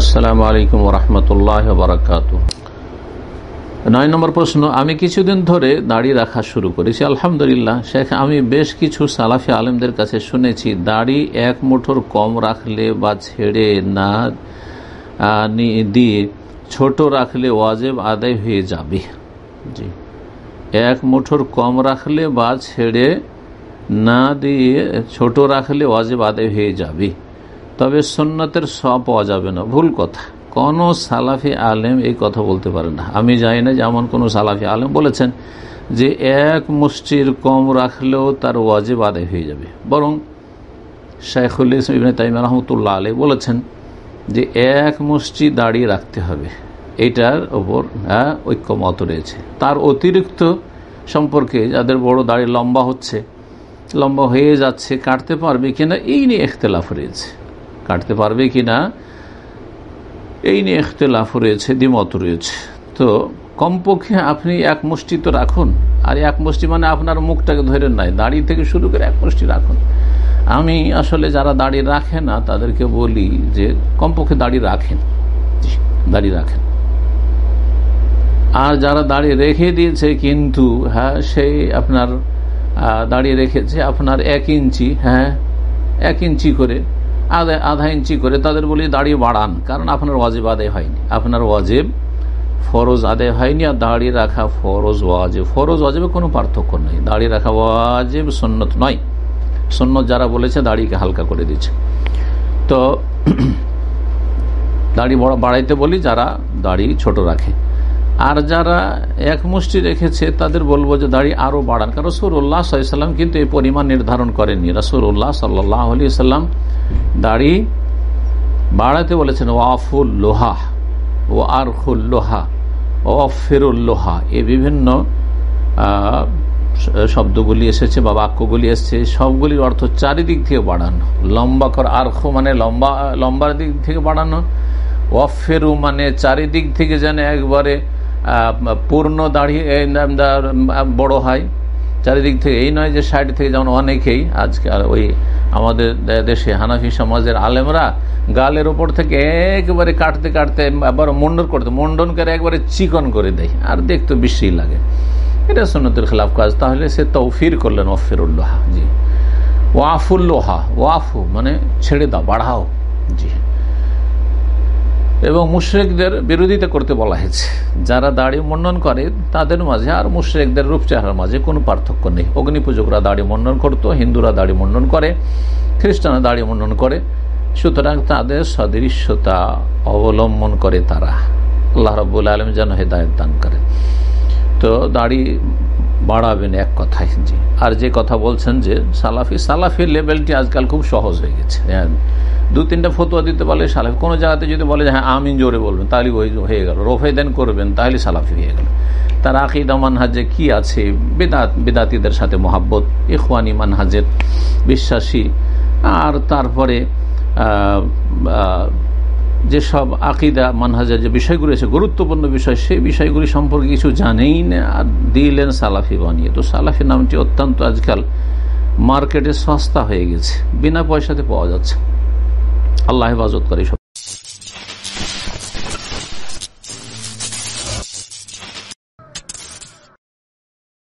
আসসালামু আলাইকুম রহমতুল্লাহ বারাকাত নয় নম্বর প্রশ্ন, আমি কিছুদিন ধরে দাড়ি রাখা শুরু করেছি, আলহামদুলিল্লাহ। শেখ, আমি বেশ কিছু সালাফি আলেমদের কাছে শুনেছি, দাড়ি এক মুঠোর কম রাখলে বা ছেড়ে না, দিয়ে ছোট রাখলে ওয়াজেব আদায় হয়ে যাবে। জি। এক মুঠোর কম রাখলে বা ছেড়ে না দিয়ে ছোট রাখলে ওয়াজেব আদায় হয়ে যাবে। তবে সন্ন্যতের সব পাওয়া যাবে না। ভুল কথা। কোন সালাফি আলেম এই কথা বলতে পারে না। আমি জানি না যেমন কোনো সালাফি আলেম বলেছেন যে এক মুষ্টির কম রাখলেও তার ওয়াজেব আদায় হয়ে যাবে। বরং শাইখুল ইসলাম তাইম রহমতুল্লাহ আলী বলেছেন যে এক মুষ্টি দাঁড়িয়ে রাখতে হবে। এটার ওপর হ্যাঁ ঐক্যমত রয়েছে। তার অতিরিক্ত সম্পর্কে যাদের বড় দাড়ি লম্বা হচ্ছে, লম্বা হয়ে যাচ্ছে, কাটতে পারবে কিনা, এই নিয়ে এখতলাফ রয়েছে। কাটতে পারবে কি না এই নিয়ে এখতলাফ রয়েছে দ্বিমত রয়েছে। তো কমপক্ষে আপনি এক মুষ্টি তো রাখুন। আর এক মুষ্টি মানে আপনার মুখটাকে ধরে নাই, দাড়ি থেকে শুরু করে এক মুষ্টি রাখুন। আমি আসলে যারা দাড়ি রাখে না, তাদেরকে বলি যে কমপক্ষে দাড়ি রাখেন। দাড়ি রাখেন। আর যারা দাড়ি রেখে দিয়েছে কিন্তু হ্যাঁ সেই আপনার দাঁড়িয়ে রেখেছে আপনার এক ইঞ্চি হ্যাঁ এক ইঞ্চি করে আধা আধা ইঞ্চি করে তাদের বলি দাড়ি বাড়ান, কারণ আপনার ওয়াজেব আদায় হয়নি। আপনার ওয়াজিব ফরজ আদায় হয়নি, আর দাড়ি রাখা ফরজ ওয়াজেব। ফরজ ওয়াজেবে কোনো পার্থক্য নেই। দাড়ি রাখা ওয়াজিব সন্ন্যত নয়। সন্ন্যত যারা বলেছে, দাড়িকে হালকা করে দিচ্ছে তো, দাড়ি বড় বাড়াইতে বলি, যারা দাড়ি ছোট রাখে। আর যারা এক মুষ্টি রেখেছে, তাদের বলব যে দাড়ি আরও বাড়ান। কারণ রসুল্লাহ সাল্লাম কিন্তু এই পরিমাণ নির্ধারণ করেননি। রসুল্লাহ সাল্লাহ আলি সাল্লাম দাড়ি বাড়াতে বলেছেন, ওয়াফুল লোহা, ও আরফুল লোহা, ও ফেরুল লোহা। এ বিভিন্ন শব্দগুলি এসেছে বা বাক্যগুলি এসেছে। সবগুলির অর্থ চারিদিক থেকে বাড়ানো। লম্বা কর, আর্খ মানে লম্বা, লম্বার দিক থেকে বাড়ানো। ওয়াফেরু মানে চারিদিক থেকে যেন একবারে পূর্ণ দাঁড়িয়ে বড় হয় চারিদিক থেকে, এই নয় যে সাইড থেকে যেমন অনেকেই আজকাল ওই আমাদের দেশে, হানাফি সমাজের আলেমরা গালের ওপর থেকে একবারে কাটতে কাটতে আবার মন্ডন করতে, মন্ডন করে একবারে চিকন করে দেয়। আর দেখতে বেশি লাগে। এটা সন্ন্যতের খেলাফ কাজ। তাহলে সে তৌফির করলেন ওয়াফিরুল্লোহা। জি। ওয়াফুল্লোহা, ওয়াফু মানে ছেড়ে দাও, বাড়াও। জি। এবং মুশ্রেকদের বিরোধিতা করতে বলা হয়েছে। যারা দাড়ি মন্ডন করে, তাদের মাঝে আর মুশ্রেকদের রূপ চেহারার মাঝে কোনো পার্থক্য নেই। অগ্নি পূজকরা দাড়ি মন্ডন করতো, হিন্দুরা দাড়ি মন্ডন করে, খ্রিস্টানরা দাড়ি মন্ডন করে। সুতরাং তাদের সদৃশ্যতা অবলম্বন করে তারা। আল্লাহ রব্বুল আলম যেন হেদায়ত দান করে। তো দাড়ি বাড়াবেন এক কথায় জি আর যে কথা বলছেন যে সালাফি, সালাফির লেভেলটি আজকাল খুব সহজ হয়ে গেছে। হ্যাঁ দু তিনটা ফতুয়া দিতে পারলে সালাফি, কোনো জায়গাতে যদি বলে যে হ্যাঁ আমিন জোরে বলবেন, তাহলে ওই হয়ে গেল। রোফে দেন করবেন, তাহলে সালাফি হয়ে গেল। তার আকিদা মানহাজে কি আছে? বেদাত, বেদাতিদের সাথে মহাব্বত, ইখওয়ানি মানহাজের বিশ্বাসী। আর তারপরে যেসব আকিদা, মানহাজের যে বিষয়গুলি আছে গুরুত্বপূর্ণ বিষয়, সেই বিষয়গুলি সম্পর্কে কিছু জানেই না আর দিলেন সালাফি বানিয়ে। তো সালাফি নামটি অত্যন্ত আজকাল মার্কেটে সস্তা হয়ে গেছে, বিনা পয়সাতে পাওয়া যাচ্ছে। আল্লাহ হেফাজত করে